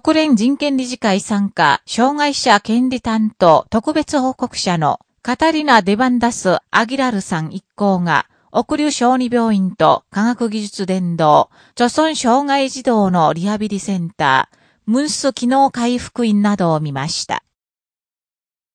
国連人権理事会参加、障害者権利担当特別報告者のカタリナ・デバンダス・アギラルさん一行が、奥流小児病院と科学技術伝道、著村障害児童のリハビリセンター、ムンス機能回復院などを見ました。